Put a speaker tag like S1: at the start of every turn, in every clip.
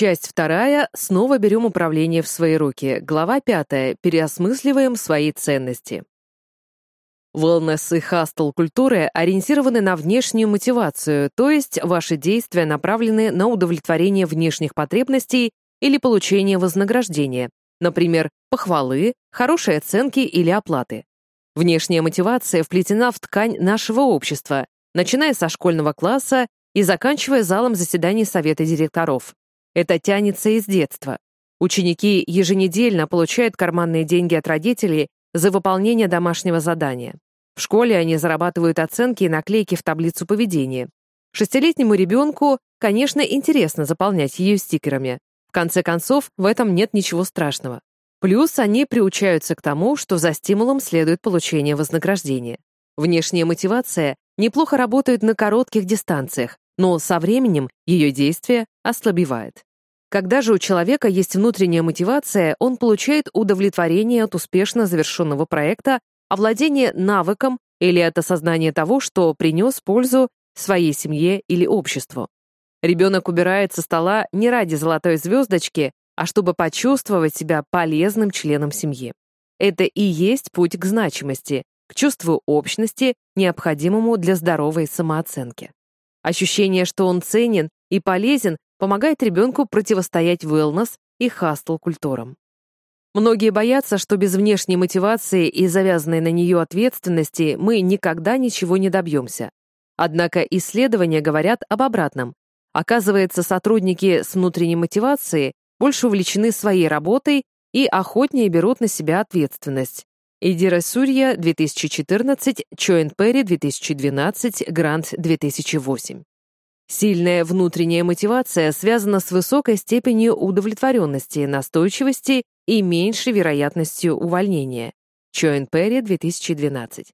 S1: Часть вторая. Снова берем управление в свои руки. Глава пятая. Переосмысливаем свои ценности. Wellness и хастл культуры ориентированы на внешнюю мотивацию, то есть ваши действия направлены на удовлетворение внешних потребностей или получение вознаграждения, например, похвалы, хорошей оценки или оплаты. Внешняя мотивация вплетена в ткань нашего общества, начиная со школьного класса и заканчивая залом заседаний совета директоров. Это тянется из детства. Ученики еженедельно получают карманные деньги от родителей за выполнение домашнего задания. В школе они зарабатывают оценки и наклейки в таблицу поведения. Шестилетнему ребенку, конечно, интересно заполнять ее стикерами. В конце концов, в этом нет ничего страшного. Плюс они приучаются к тому, что за стимулом следует получение вознаграждения. Внешняя мотивация неплохо работает на коротких дистанциях, но со временем ее действие ослабевает. Когда же у человека есть внутренняя мотивация, он получает удовлетворение от успешно завершенного проекта, овладение навыком или от осознания того, что принес пользу своей семье или обществу. Ребенок убирает со стола не ради золотой звездочки, а чтобы почувствовать себя полезным членом семьи. Это и есть путь к значимости, к чувству общности, необходимому для здоровой самооценки. Ощущение, что он ценен и полезен, помогает ребенку противостоять wellness и хастл-культурам. Многие боятся, что без внешней мотивации и завязанной на нее ответственности мы никогда ничего не добьемся. Однако исследования говорят об обратном. Оказывается, сотрудники с внутренней мотивацией больше увлечены своей работой и охотнее берут на себя ответственность. Идира Сурья, 2014, Чоэн Перри, 2012, Грант, 2008. Сильная внутренняя мотивация связана с высокой степенью удовлетворенности, настойчивости и меньшей вероятностью увольнения. Чоэн Перри, 2012.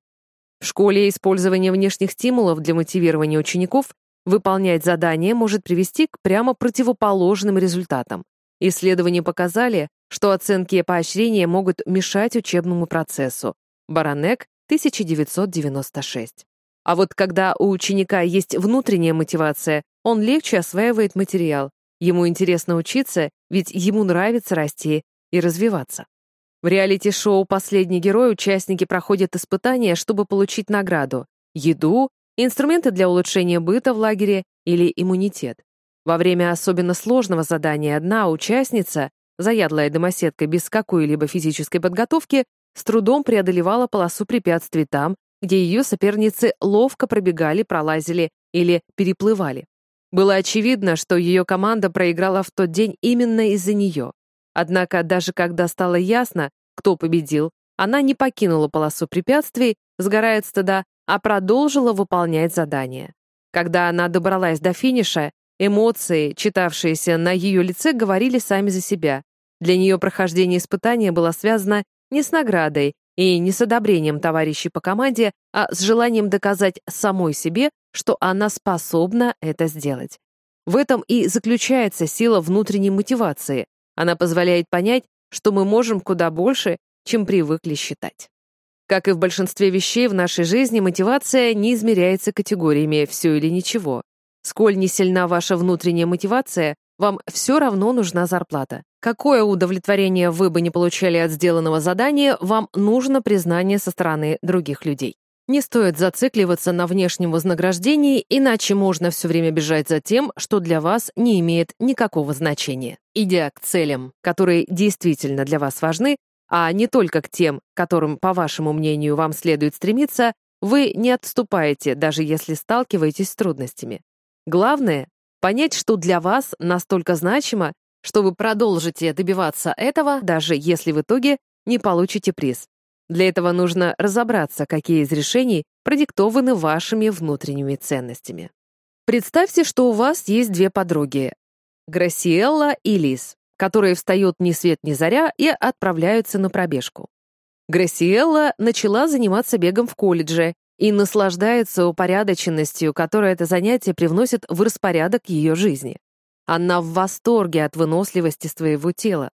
S1: В школе использование внешних стимулов для мотивирования учеников выполнять задания может привести к прямо противоположным результатам. Исследования показали, что оценки и поощрения могут мешать учебному процессу. Баранек, 1996. А вот когда у ученика есть внутренняя мотивация, он легче осваивает материал. Ему интересно учиться, ведь ему нравится расти и развиваться. В реалити-шоу «Последний герой» участники проходят испытания, чтобы получить награду — еду, инструменты для улучшения быта в лагере или иммунитет. Во время особенно сложного задания одна участница, заядлая домоседка без какой-либо физической подготовки, с трудом преодолевала полосу препятствий там, где ее соперницы ловко пробегали, пролазили или переплывали. Было очевидно, что ее команда проиграла в тот день именно из-за нее. Однако даже когда стало ясно, кто победил, она не покинула полосу препятствий, сгорая от стыда, а продолжила выполнять задание. Когда она добралась до финиша, эмоции, читавшиеся на ее лице, говорили сами за себя. Для нее прохождение испытания было связано не с наградой и не с одобрением товарищей по команде, а с желанием доказать самой себе, что она способна это сделать. В этом и заключается сила внутренней мотивации. Она позволяет понять, что мы можем куда больше, чем привыкли считать. Как и в большинстве вещей в нашей жизни, мотивация не измеряется категориями «все или ничего». Сколь не сильна ваша внутренняя мотивация, вам все равно нужна зарплата. Какое удовлетворение вы бы не получали от сделанного задания, вам нужно признание со стороны других людей. Не стоит зацикливаться на внешнем вознаграждении, иначе можно все время бежать за тем, что для вас не имеет никакого значения. Идя к целям, которые действительно для вас важны, а не только к тем, которым, по вашему мнению, вам следует стремиться, вы не отступаете, даже если сталкиваетесь с трудностями. Главное — понять, что для вас настолько значимо, что вы продолжите добиваться этого, даже если в итоге не получите приз. Для этого нужно разобраться, какие из решений продиктованы вашими внутренними ценностями. Представьте, что у вас есть две подруги — Грасиэлла и Лиз, которые встают ни свет ни заря и отправляются на пробежку. Грасиэлла начала заниматься бегом в колледже и наслаждается упорядоченностью, которую это занятие привносит в распорядок ее жизни. Она в восторге от выносливости своего тела.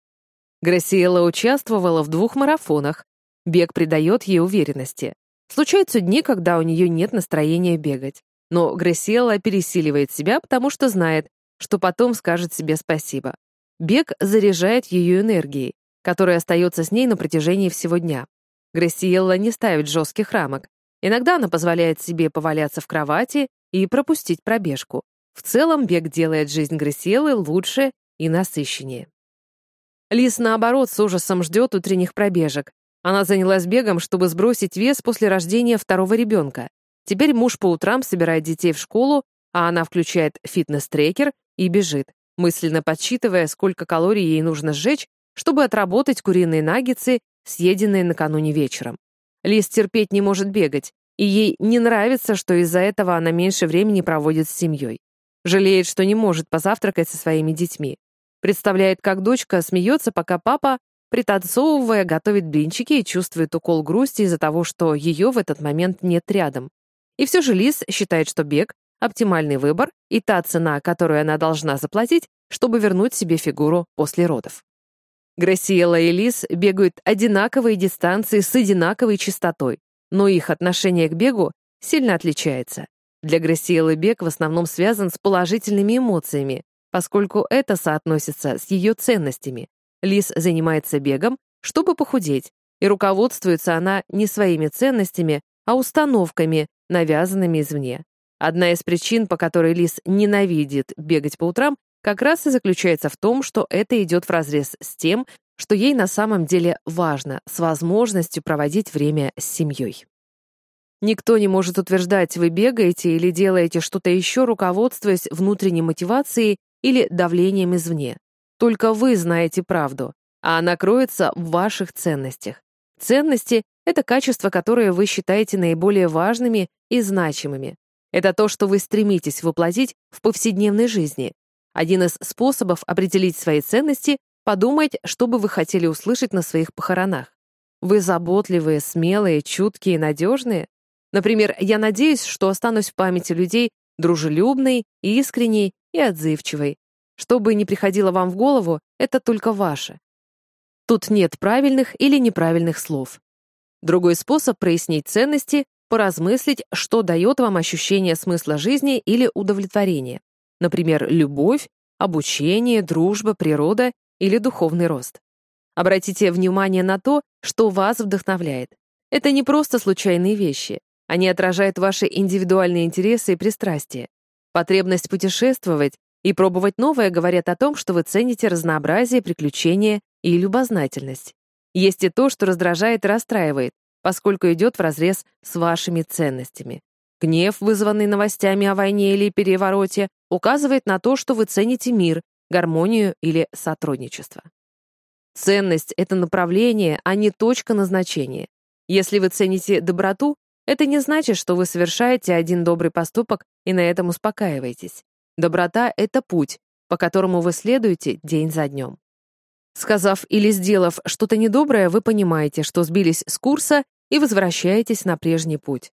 S1: Грасиэла участвовала в двух марафонах. Бег придает ей уверенности. Случаются дни, когда у нее нет настроения бегать. Но Грасиэла пересиливает себя, потому что знает, что потом скажет себе спасибо. Бег заряжает ее энергией, которая остается с ней на протяжении всего дня. Грассиелла не ставит жестких рамок. Иногда она позволяет себе поваляться в кровати и пропустить пробежку. В целом бег делает жизнь Грассиеллы лучше и насыщеннее. Лис, наоборот, с ужасом ждет утренних пробежек. Она занялась бегом, чтобы сбросить вес после рождения второго ребенка. Теперь муж по утрам собирает детей в школу, а она включает фитнес-трекер и бежит, мысленно подсчитывая, сколько калорий ей нужно сжечь, чтобы отработать куриные наггетсы, съеденные накануне вечером. Лис терпеть не может бегать, и ей не нравится, что из-за этого она меньше времени проводит с семьей. Жалеет, что не может позавтракать со своими детьми. Представляет, как дочка смеется, пока папа, пританцовывая, готовит блинчики и чувствует укол грусти из-за того, что ее в этот момент нет рядом. И все же Лис считает, что бег — оптимальный выбор и та цена, которую она должна заплатить, чтобы вернуть себе фигуру после родов. Грасиэла и Лис бегают одинаковые дистанции с одинаковой частотой, но их отношение к бегу сильно отличается. Для Грасиэлы бег в основном связан с положительными эмоциями, поскольку это соотносится с ее ценностями. Лис занимается бегом, чтобы похудеть, и руководствуется она не своими ценностями, а установками, навязанными извне. Одна из причин, по которой Лис ненавидит бегать по утрам, как раз и заключается в том, что это идет вразрез с тем, что ей на самом деле важно, с возможностью проводить время с семьей. Никто не может утверждать, вы бегаете или делаете что-то еще, руководствуясь внутренней мотивацией или давлением извне. Только вы знаете правду, а она кроется в ваших ценностях. Ценности — это качества, которые вы считаете наиболее важными и значимыми. Это то, что вы стремитесь воплотить в повседневной жизни. Один из способов определить свои ценности — подумать, что бы вы хотели услышать на своих похоронах. Вы заботливые, смелые, чуткие, надежные? Например, я надеюсь, что останусь в памяти людей дружелюбной, искренней и отзывчивой. Что бы ни приходило вам в голову, это только ваше. Тут нет правильных или неправильных слов. Другой способ прояснить ценности — поразмыслить, что дает вам ощущение смысла жизни или удовлетворения. Например, любовь, обучение, дружба, природа или духовный рост. Обратите внимание на то, что вас вдохновляет. Это не просто случайные вещи. Они отражают ваши индивидуальные интересы и пристрастия. Потребность путешествовать и пробовать новое говорят о том, что вы цените разнообразие, приключения и любознательность. Есть и то, что раздражает и расстраивает, поскольку идет вразрез с вашими ценностями. Гнев, вызванный новостями о войне или перевороте, указывает на то, что вы цените мир, гармонию или сотрудничество. Ценность — это направление, а не точка назначения. Если вы цените доброту, это не значит, что вы совершаете один добрый поступок и на этом успокаиваетесь. Доброта — это путь, по которому вы следуете день за днем. Сказав или сделав что-то недоброе, вы понимаете, что сбились с курса и возвращаетесь на прежний путь.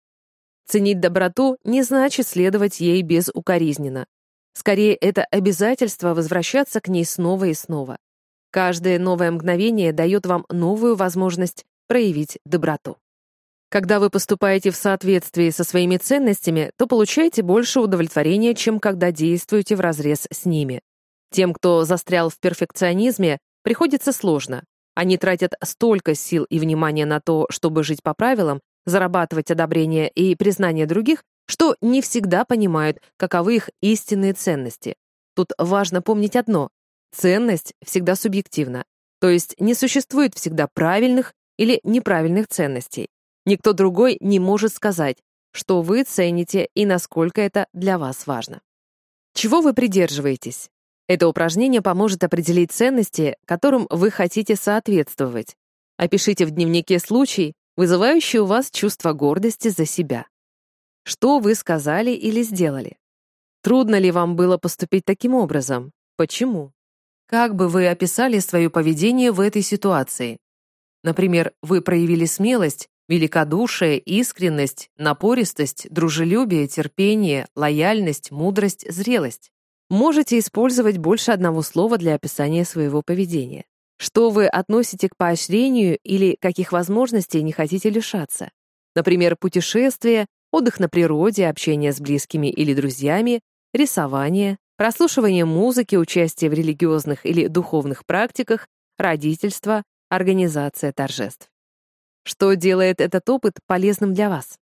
S1: Ценить доброту не значит следовать ей безукоризненно. Скорее, это обязательство возвращаться к ней снова и снова. Каждое новое мгновение дает вам новую возможность проявить доброту. Когда вы поступаете в соответствии со своими ценностями, то получаете больше удовлетворения, чем когда действуете вразрез с ними. Тем, кто застрял в перфекционизме, приходится сложно. Они тратят столько сил и внимания на то, чтобы жить по правилам, зарабатывать одобрение и признание других, что не всегда понимают, каковы их истинные ценности. Тут важно помнить одно — ценность всегда субъективна, то есть не существует всегда правильных или неправильных ценностей. Никто другой не может сказать, что вы цените и насколько это для вас важно. Чего вы придерживаетесь? Это упражнение поможет определить ценности, которым вы хотите соответствовать. Опишите в дневнике случай, вызывающий у вас чувство гордости за себя. Что вы сказали или сделали? Трудно ли вам было поступить таким образом? Почему? Как бы вы описали свое поведение в этой ситуации? Например, вы проявили смелость Великодушие, искренность, напористость, дружелюбие, терпение, лояльность, мудрость, зрелость. Можете использовать больше одного слова для описания своего поведения. Что вы относите к поощрению или каких возможностей не хотите лишаться? Например, путешествие, отдых на природе, общение с близкими или друзьями, рисование, прослушивание музыки, участие в религиозных или духовных практиках, родительство, организация торжеств. Что делает этот опыт полезным для вас?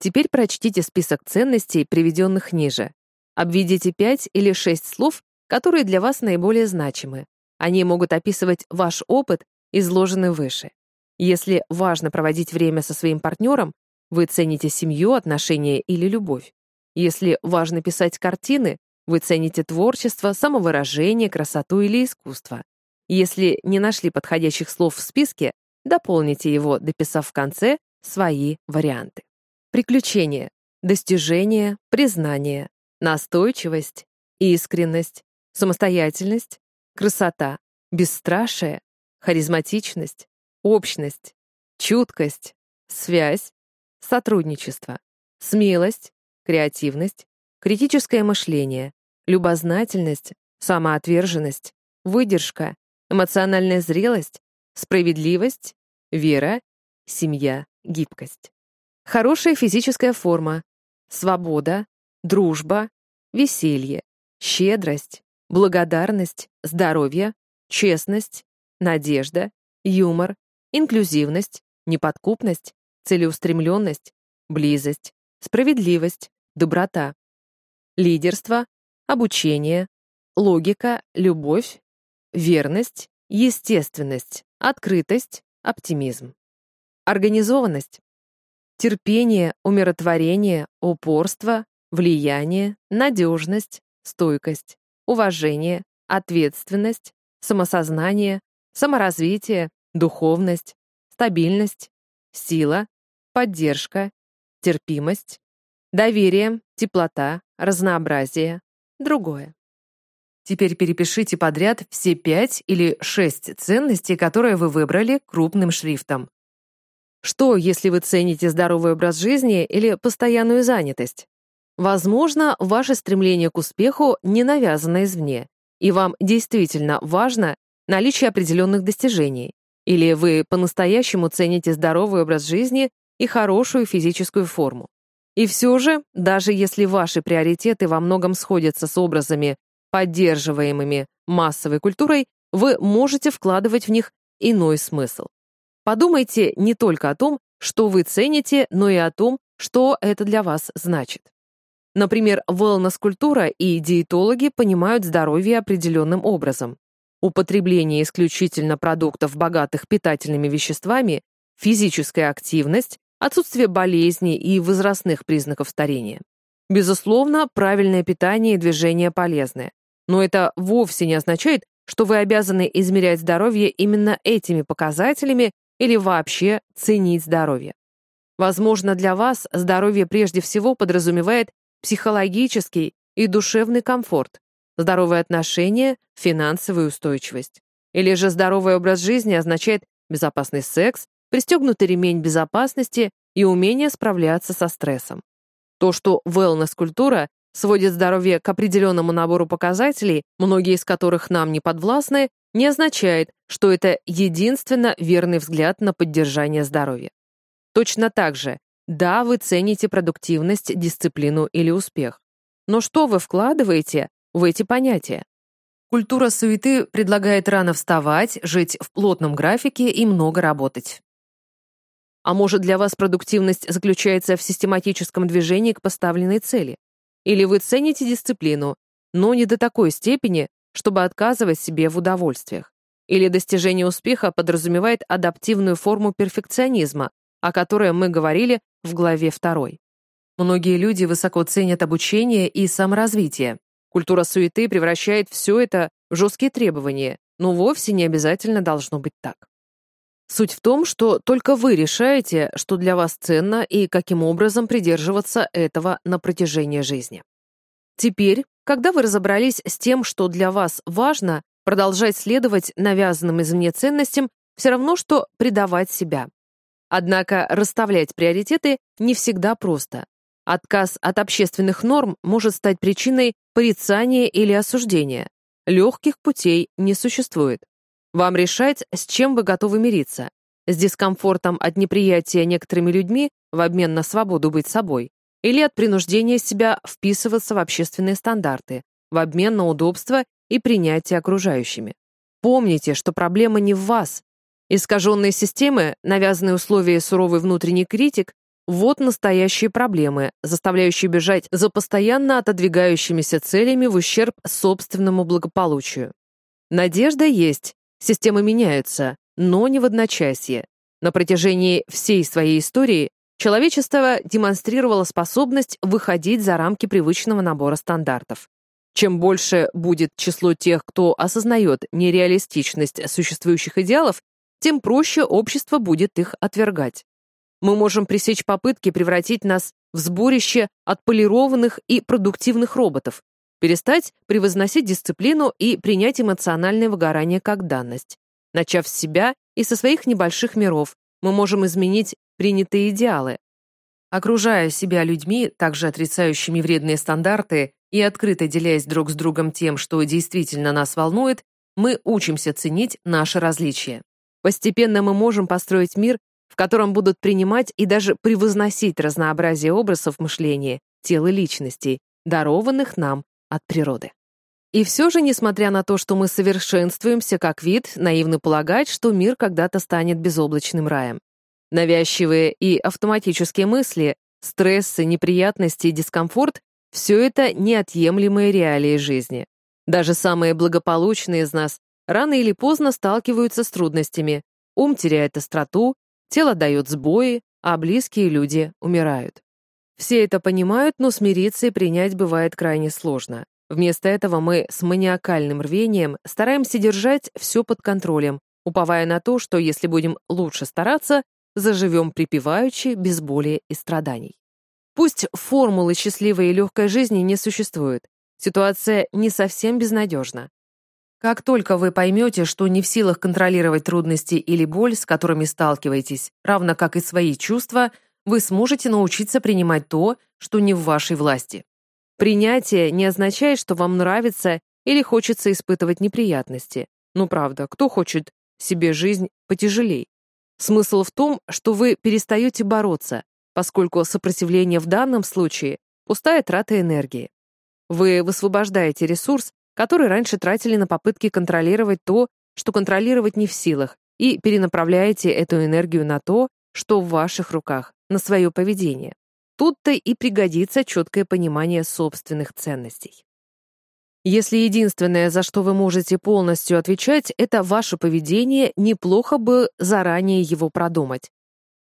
S1: Теперь прочтите список ценностей, приведенных ниже. Обведите пять или шесть слов, которые для вас наиболее значимы. Они могут описывать ваш опыт, изложенный выше. Если важно проводить время со своим партнером, вы цените семью, отношения или любовь. Если важно писать картины, вы цените творчество, самовыражение, красоту или искусство. Если не нашли подходящих слов в списке, дополните его, дописав в конце свои варианты. Приключения, достижение, признание, настойчивость, искренность, самостоятельность, красота, бесстрашие, харизматичность, общность, чуткость, связь, сотрудничество, смелость, креативность, критическое мышление, любознательность, самоотверженность, выдержка, эмоциональная зрелость, справедливость, вера, семья, гибкость. Хорошая физическая форма, свобода, дружба, веселье, щедрость, благодарность, здоровье, честность, надежда, юмор, инклюзивность, неподкупность, целеустремленность, близость, справедливость, доброта, лидерство, обучение, логика, любовь, верность, естественность, открытость, оптимизм. Организованность. Терпение, умиротворение, упорство, влияние, надежность, стойкость, уважение, ответственность, самосознание, саморазвитие, духовность, стабильность, сила, поддержка, терпимость, доверие, теплота, разнообразие, другое. Теперь перепишите подряд все пять или шесть ценностей, которые вы выбрали крупным шрифтом. Что, если вы цените здоровый образ жизни или постоянную занятость? Возможно, ваше стремление к успеху не навязано извне, и вам действительно важно наличие определенных достижений, или вы по-настоящему цените здоровый образ жизни и хорошую физическую форму. И все же, даже если ваши приоритеты во многом сходятся с образами, поддерживаемыми массовой культурой, вы можете вкладывать в них иной смысл. Подумайте не только о том, что вы цените, но и о том, что это для вас значит. Например, wellness-культура и диетологи понимают здоровье определенным образом. Употребление исключительно продуктов, богатых питательными веществами, физическая активность, отсутствие болезней и возрастных признаков старения. Безусловно, правильное питание и движение полезны. Но это вовсе не означает, что вы обязаны измерять здоровье именно этими показателями или вообще ценить здоровье. Возможно, для вас здоровье прежде всего подразумевает психологический и душевный комфорт, здоровые отношения, финансовую устойчивость. Или же здоровый образ жизни означает безопасный секс, пристегнутый ремень безопасности и умение справляться со стрессом. То, что wellness-культура сводит здоровье к определенному набору показателей, многие из которых нам не подвластны, не означает, что это единственно верный взгляд на поддержание здоровья. Точно так же, да, вы цените продуктивность, дисциплину или успех. Но что вы вкладываете в эти понятия? Культура суеты предлагает рано вставать, жить в плотном графике и много работать. А может, для вас продуктивность заключается в систематическом движении к поставленной цели? Или вы цените дисциплину, но не до такой степени, чтобы отказывать себе в удовольствиях? Или достижение успеха подразумевает адаптивную форму перфекционизма, о которой мы говорили в главе 2. Многие люди высоко ценят обучение и саморазвитие. Культура суеты превращает все это в жесткие требования, но вовсе не обязательно должно быть так. Суть в том, что только вы решаете, что для вас ценно и каким образом придерживаться этого на протяжении жизни. Теперь, когда вы разобрались с тем, что для вас важно, продолжать следовать навязанным извне ценностям все равно, что предавать себя. Однако расставлять приоритеты не всегда просто. Отказ от общественных норм может стать причиной порицания или осуждения. Легких путей не существует. Вам решать, с чем вы готовы мириться. С дискомфортом от неприятия некоторыми людьми в обмен на свободу быть собой или от принуждения себя вписываться в общественные стандарты, в обмен на удобство и принятие окружающими. Помните, что проблема не в вас. Искаженные системы, навязанные условия и суровый внутренний критик — вот настоящие проблемы, заставляющие бежать за постоянно отодвигающимися целями в ущерб собственному благополучию. Надежда есть, системы меняются, но не в одночасье. На протяжении всей своей истории человечество демонстрировало способность выходить за рамки привычного набора стандартов. Чем больше будет число тех, кто осознает нереалистичность существующих идеалов, тем проще общество будет их отвергать. Мы можем пресечь попытки превратить нас в сборище отполированных и продуктивных роботов, перестать превозносить дисциплину и принять эмоциональное выгорание как данность. Начав с себя и со своих небольших миров, мы можем изменить принятые идеалы. Окружая себя людьми, также отрицающими вредные стандарты и открыто делясь друг с другом тем, что действительно нас волнует, мы учимся ценить наши различия. Постепенно мы можем построить мир, в котором будут принимать и даже превозносить разнообразие образов мышления, тел и личностей, дарованных нам от природы. И все же, несмотря на то, что мы совершенствуемся как вид, наивно полагать, что мир когда-то станет безоблачным раем. Навязчивые и автоматические мысли, стрессы, неприятности и дискомфорт — все это неотъемлемые реалии жизни. Даже самые благополучные из нас рано или поздно сталкиваются с трудностями. Ум теряет остроту, тело дает сбои, а близкие люди умирают. Все это понимают, но смириться и принять бывает крайне сложно. Вместо этого мы с маниакальным рвением стараемся держать все под контролем, уповая на то, что если будем лучше стараться, заживем припеваючи, без боли и страданий. Пусть формулы счастливой и легкой жизни не существует, ситуация не совсем безнадежна. Как только вы поймете, что не в силах контролировать трудности или боль, с которыми сталкиваетесь, равно как и свои чувства, вы сможете научиться принимать то, что не в вашей власти. Принятие не означает, что вам нравится или хочется испытывать неприятности. Ну правда, кто хочет себе жизнь потяжелей? Смысл в том, что вы перестаете бороться, поскольку сопротивление в данном случае – пустая трата энергии. Вы высвобождаете ресурс, который раньше тратили на попытки контролировать то, что контролировать не в силах, и перенаправляете эту энергию на то, что в ваших руках, на свое поведение. Тут-то и пригодится четкое понимание собственных ценностей. Если единственное, за что вы можете полностью отвечать, это ваше поведение, неплохо бы заранее его продумать.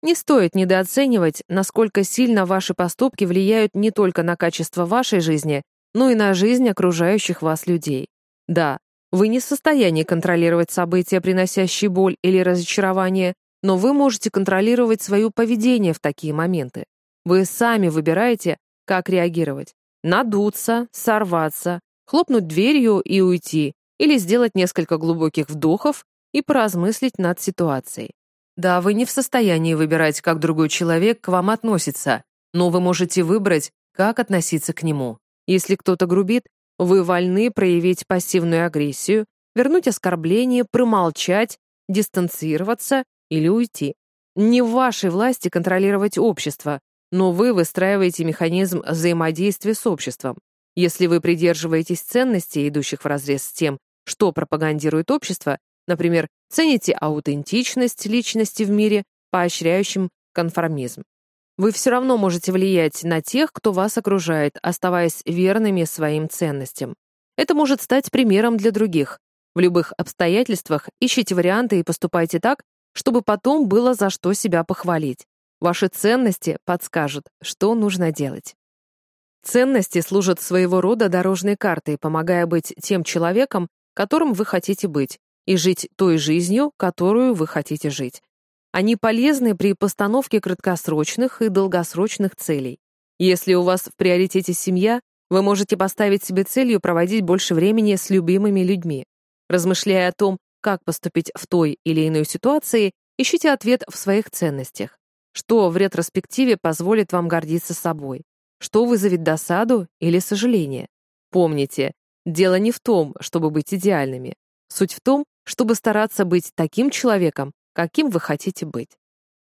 S1: Не стоит недооценивать, насколько сильно ваши поступки влияют не только на качество вашей жизни, но и на жизнь окружающих вас людей. Да, вы не в состоянии контролировать события, приносящие боль или разочарование, но вы можете контролировать свое поведение в такие моменты. Вы сами выбираете, как реагировать. Надуться, сорваться, хлопнуть дверью и уйти, или сделать несколько глубоких вдохов и поразмыслить над ситуацией. Да, вы не в состоянии выбирать, как другой человек к вам относится, но вы можете выбрать, как относиться к нему. Если кто-то грубит, вы вольны проявить пассивную агрессию, вернуть оскорбление, промолчать, дистанцироваться или уйти. Не в вашей власти контролировать общество, но вы выстраиваете механизм взаимодействия с обществом. Если вы придерживаетесь ценностей, идущих вразрез с тем, что пропагандирует общество, например, цените аутентичность личности в мире, поощряющим конформизм. Вы все равно можете влиять на тех, кто вас окружает, оставаясь верными своим ценностям. Это может стать примером для других. В любых обстоятельствах ищите варианты и поступайте так, чтобы потом было за что себя похвалить. Ваши ценности подскажут, что нужно делать. Ценности служат своего рода дорожной картой, помогая быть тем человеком, которым вы хотите быть, и жить той жизнью, которую вы хотите жить. Они полезны при постановке краткосрочных и долгосрочных целей. Если у вас в приоритете семья, вы можете поставить себе целью проводить больше времени с любимыми людьми. Размышляя о том, как поступить в той или иной ситуации, ищите ответ в своих ценностях. Что в ретроспективе позволит вам гордиться собой? Что вызовет досаду или сожаление? Помните, дело не в том, чтобы быть идеальными. Суть в том, чтобы стараться быть таким человеком, каким вы хотите быть.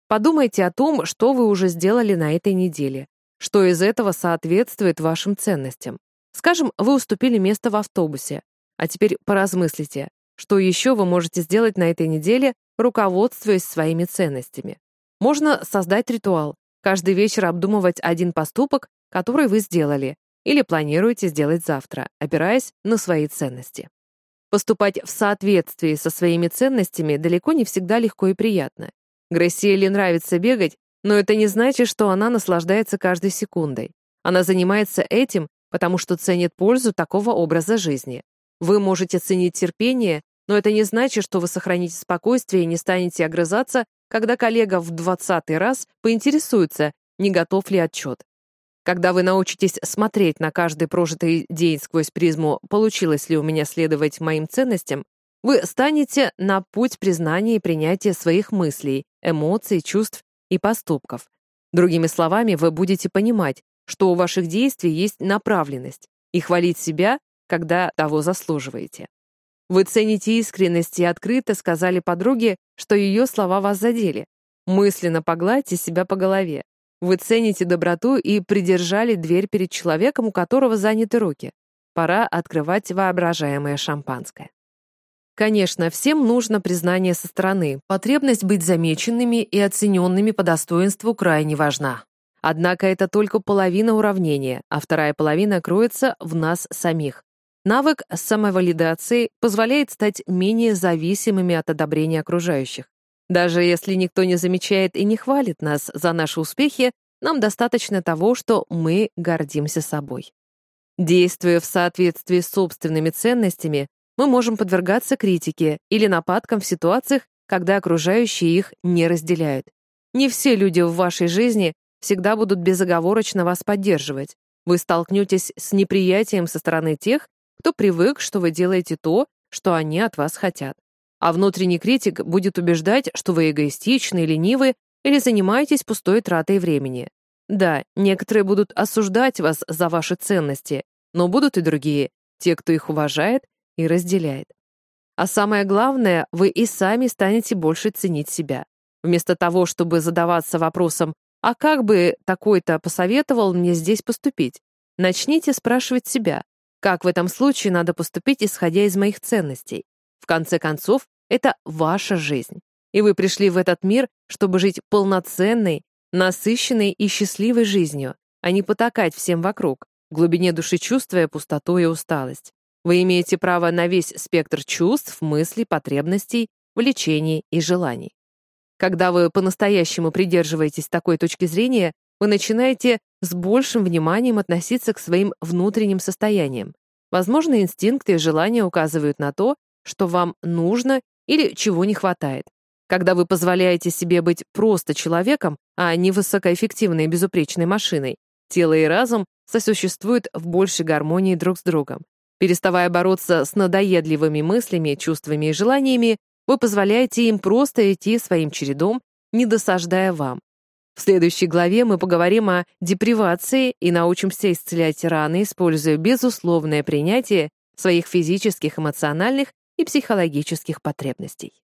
S1: Подумайте о том, что вы уже сделали на этой неделе, что из этого соответствует вашим ценностям. Скажем, вы уступили место в автобусе, а теперь поразмыслите, что еще вы можете сделать на этой неделе, руководствуясь своими ценностями. Можно создать ритуал, каждый вечер обдумывать один поступок, который вы сделали, или планируете сделать завтра, опираясь на свои ценности. Поступать в соответствии со своими ценностями далеко не всегда легко и приятно. Грессиэле нравится бегать, но это не значит, что она наслаждается каждой секундой. Она занимается этим, потому что ценит пользу такого образа жизни. Вы можете ценить терпение, но это не значит, что вы сохраните спокойствие и не станете огрызаться, когда коллега в двадцатый раз поинтересуется, не готов ли отчет. Когда вы научитесь смотреть на каждый прожитый день сквозь призму «получилось ли у меня следовать моим ценностям», вы станете на путь признания и принятия своих мыслей, эмоций, чувств и поступков. Другими словами, вы будете понимать, что у ваших действий есть направленность, и хвалить себя, когда того заслуживаете. Вы цените искренность и открыто сказали подруге, что ее слова вас задели. Мысленно погладьте себя по голове. Вы цените доброту и придержали дверь перед человеком, у которого заняты руки. Пора открывать воображаемое шампанское. Конечно, всем нужно признание со стороны. Потребность быть замеченными и оцененными по достоинству крайне важна. Однако это только половина уравнения, а вторая половина кроется в нас самих. Навык самовалидации позволяет стать менее зависимыми от одобрения окружающих. Даже если никто не замечает и не хвалит нас за наши успехи, нам достаточно того, что мы гордимся собой. Действуя в соответствии с собственными ценностями, мы можем подвергаться критике или нападкам в ситуациях, когда окружающие их не разделяют. Не все люди в вашей жизни всегда будут безоговорочно вас поддерживать. Вы столкнетесь с неприятием со стороны тех, кто привык, что вы делаете то, что они от вас хотят. А внутренний критик будет убеждать, что вы эгоистичны, ленивы или занимаетесь пустой тратой времени. Да, некоторые будут осуждать вас за ваши ценности, но будут и другие, те, кто их уважает и разделяет. А самое главное, вы и сами станете больше ценить себя. Вместо того, чтобы задаваться вопросом «А как бы такой-то посоветовал мне здесь поступить?», начните спрашивать себя, как в этом случае надо поступить, исходя из моих ценностей. В конце концов, это ваша жизнь. И вы пришли в этот мир, чтобы жить полноценной, насыщенной и счастливой жизнью, а не потакать всем вокруг, в глубине души чувствуя пустоту и усталость. Вы имеете право на весь спектр чувств, мыслей, потребностей, влечений и желаний. Когда вы по-настоящему придерживаетесь такой точки зрения, вы начинаете с большим вниманием относиться к своим внутренним состояниям. Возможно, инстинкты и желания указывают на то, что вам нужно или чего не хватает. Когда вы позволяете себе быть просто человеком, а не высокоэффективной безупречной машиной, тело и разум сосуществуют в большей гармонии друг с другом. Переставая бороться с надоедливыми мыслями, чувствами и желаниями, вы позволяете им просто идти своим чередом, не досаждая вам. В следующей главе мы поговорим о депривации и научимся исцелять раны, используя безусловное принятие своих физических, эмоциональных и психологических потребностей.